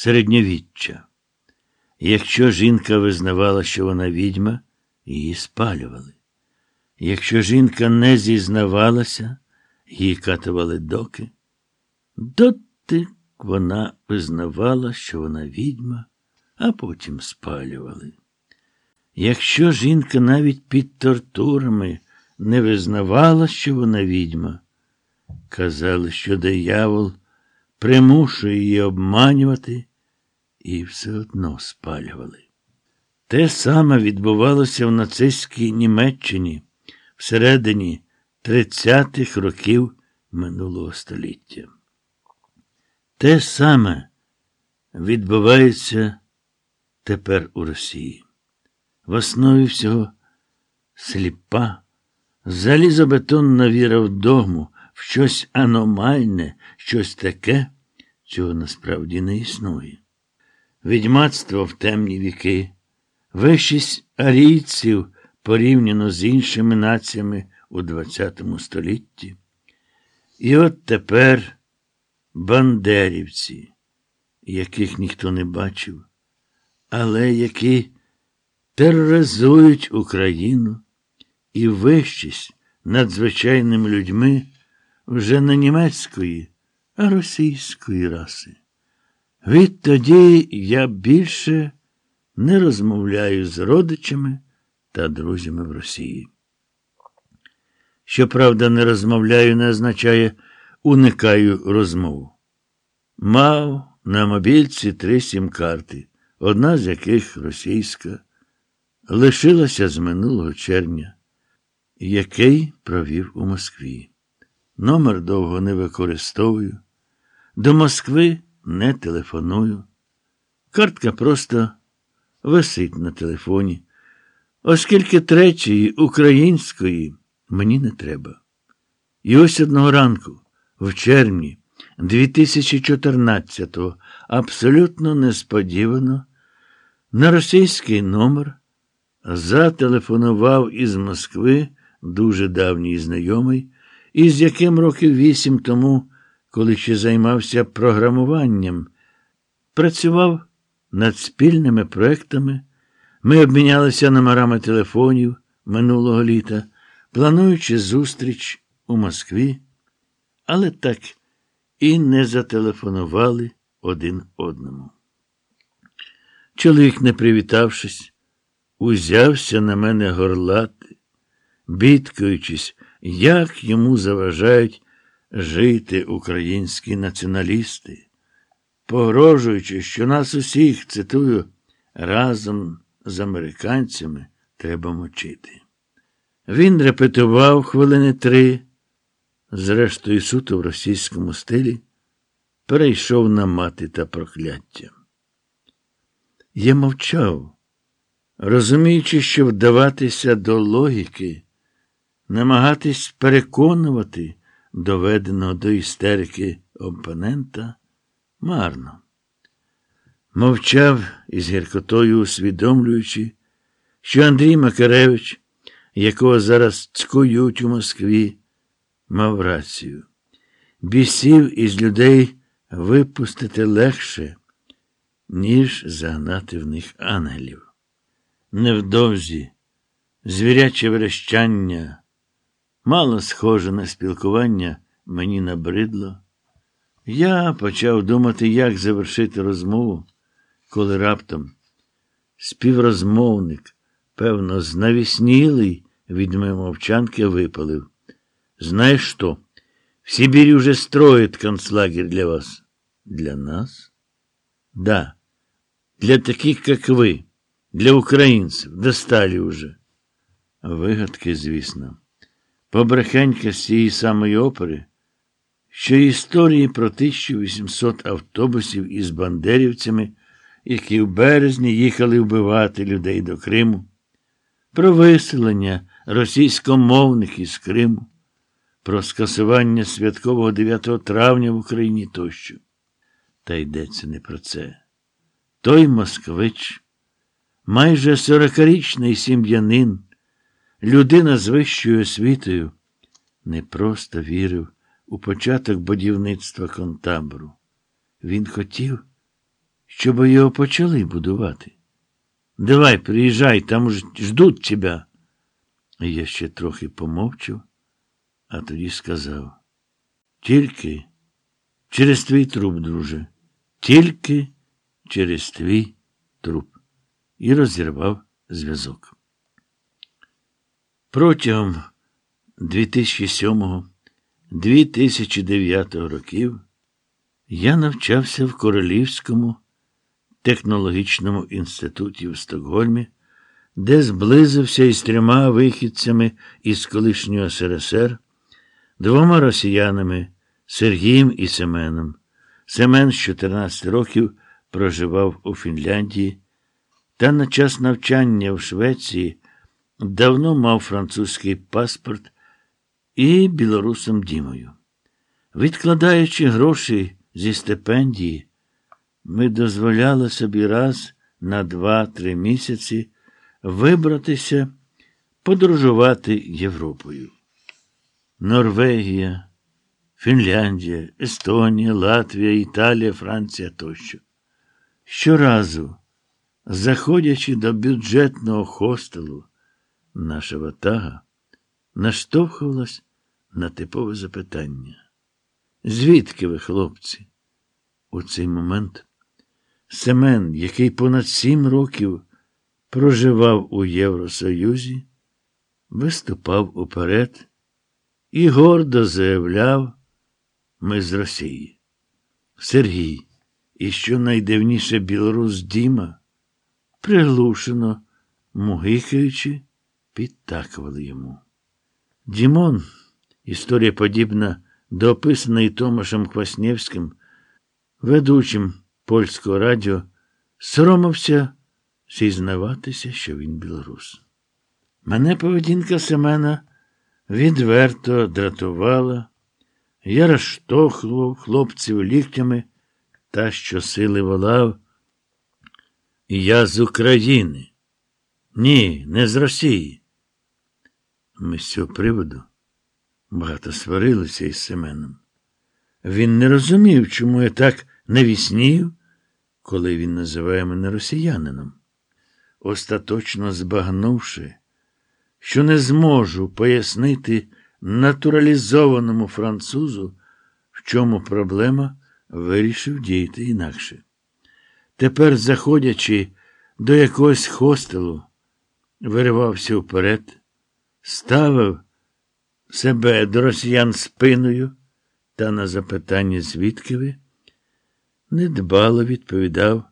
середньовіччя. Якщо жінка визнавала, що вона відьма, її спалювали. Якщо жінка не зізнавалася, її катували доки. Доти вона визнавала, що вона відьма, а потім спалювали. Якщо жінка навіть під тортурами не визнавала, що вона відьма, казали, що диявол примушує її обманювати, і все одно спалювали. Те саме відбувалося в нацистській Німеччині всередині 30-х років минулого століття. Те саме відбувається тепер у Росії. В основі всього сліпа, залізобетонна віра в догму, в щось аномальне, щось таке, чого насправді не існує. Відьмацтво в темні віки, вищість арійців порівняно з іншими націями у ХХ столітті. І от тепер бандерівці, яких ніхто не бачив, але які тероризують Україну і вищість над звичайними людьми вже не німецької, а російської раси. Відтоді я більше не розмовляю з родичами та друзями в Росії. Щоправда, не розмовляю не означає уникаю розмову. Мав на мобільці три сім-карти, одна з яких російська, лишилася з минулого червня, який провів у Москві. Номер довго не використовую. До Москви не телефоную. Картка просто висить на телефоні, оскільки третьої української мені не треба. І ось одного ранку, в червні 2014-го, абсолютно несподівано, на російський номер зателефонував із Москви дуже давній знайомий, із яким років вісім тому, коли ще займався програмуванням, працював над спільними проектами. Ми обмінялися номерами телефонів минулого літа, плануючи зустріч у Москві, але так і не зателефонували один одному. Чоловік, не привітавшись, узявся на мене горлати, бідкаючись, як йому заважають жити українські націоналісти, погрожуючи, що нас усіх, цитую, разом з американцями треба мочити. Він репетував хвилини три, зрештою суто в російському стилі, перейшов на мати та прокляття. Я мовчав, розуміючи, що вдаватися до логіки, намагатись переконувати доведеного до істерики опонента марно. Мовчав із гіркотою усвідомлюючи, що Андрій Макаревич, якого зараз цькують у Москві, мав рацію. Бісів із людей випустити легше, ніж загнати в них ангелів. Невдовзі звіряче верещання, мало схоже на спілкування, мені набридло. Я почав думати, як завершити розмову, коли раптом співрозмовник, певно, знавіснілий від моєї мовчанки випалив. Знаєш що? В Сибири уже строят концлагерь для вас. Для нас? Да. Для таких, как вы. Для українців. Достали уже. Вигадки, звісно. Побрехенька з цієї самої опери, що історії про 1800 автобусів із бандерівцями, які в березні їхали вбивати людей до Криму, про виселення російськомовних із Криму, про скасування святкового 9 травня в Україні тощо. Та йдеться не про це. Той москвич, майже сорокарічний сім'янин, людина з вищою освітою, не просто вірив у початок будівництва контабру. Він хотів, щоб його почали будувати. Давай, приїжджай, там ждуть тебе. Я ще трохи помовчав, а тоді сказав. Тільки через твій труп, друже, тільки через твій труп. І розірвав зв'язок. Протягом 2007-2009 років я навчався в Королівському технологічному інституті в Стокгольмі, де зблизився із трьома вихідцями із колишнього СРСР, двома росіянами Сергієм і Семеном. Семен з 14 років проживав у Фінляндії та на час навчання в Швеції давно мав французький паспорт і білорусом Дімою. Відкладаючи гроші зі стипендії, ми дозволяли собі раз на два-три місяці вибратися, подорожувати Європою. Норвегія, Фінляндія, Естонія, Латвія, Італія, Франція тощо. Щоразу, заходячи до бюджетного хостелу, наша ватага наштовхувалась на типове запитання. Звідки ви, хлопці? У цей момент Семен, який понад сім років проживав у Євросоюзі, виступав уперед і гордо заявляв ми з Росії. Сергій, і що найдивніше білорус Діма, приглушено, мугикаючи, підтакували йому. Дімон, історія подібна до описаної Томашем Кваснєвським, ведучим польського радіо, соромився зізнаватися, що він білорус. Мене поведінка Семена відверто дратувала, я розштовхував хлопців ліктями та щосили волав. Я з України. Ні, не з Росії. Ми з цього приводу багато сварилися із Семеном. Він не розумів, чому я так навіснію, коли він називає мене росіянином. Остаточно збагнувши, що не зможу пояснити натуралізованому французу, в чому проблема, вирішив діяти інакше. Тепер, заходячи до якогось хостелу, виривався вперед, ставив себе до росіян спиною та на запитання, звідки ви, недбало відповідав